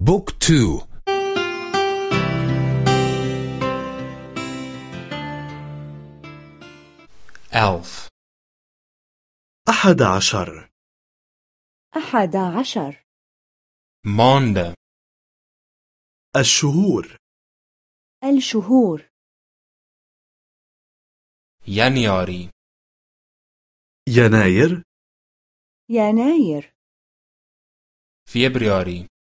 Book two. Elf. أحد عشر. أحد عشر. Maande. الشهور. الشهور. Januarie يناير. يناير. Februarie فبراير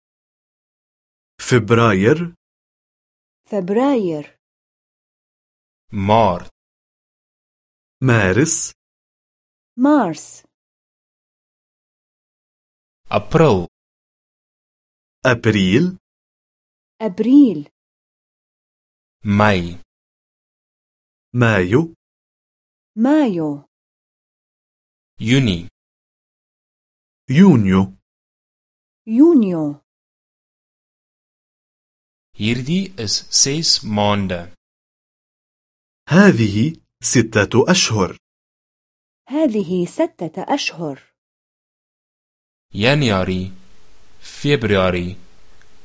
فبراير Maart مارس مارس أبريل أبريل Mei مايو مايو Junie يونيو يونيو. Hierdie is ses maande هذه ستة أشهر. هذه ستة أشهر. Januarie Februarie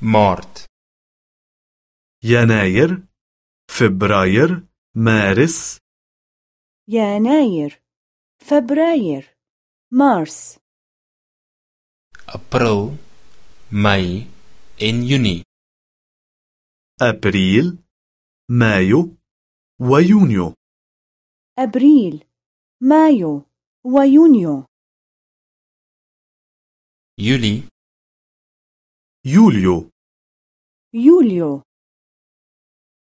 Maart يناير فبراير مارس يناير فبراير مارس April Mei en Junie أبريل مايو ويونيو. أبريل مايو ويونيو. Julie, يوليو. يوليو.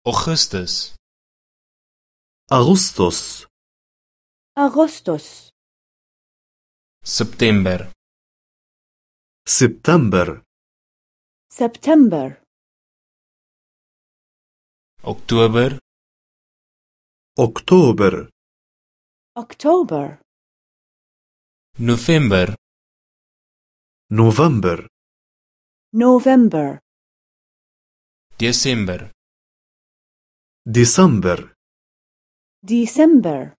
Augustus, أغسطس. أغسطس. September, سبتمبر. سبتمبر. Oktober, أكتوبر أكتوبر November, نوفمبر نوفمبر Desember, ديسمبر ديسمبر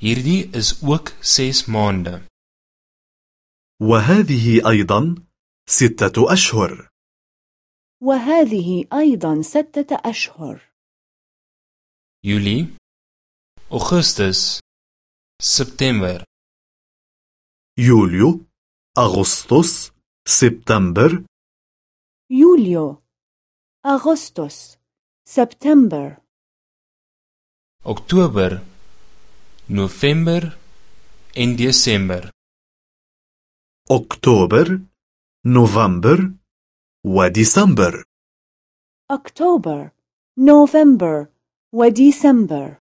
Hierdie is ook 6 maande. وهذه أيضا ستة أشهر. وهذه أيضا ستة أشهر. Julie, Augustus, September, يوليو أغسطس سبتمبر. يوليو أغسطس سبتمبر. Oktober, November en Desember. أكتوبر نوفمبر. وديسمبر أكتوبر نوفمبر وديسمبر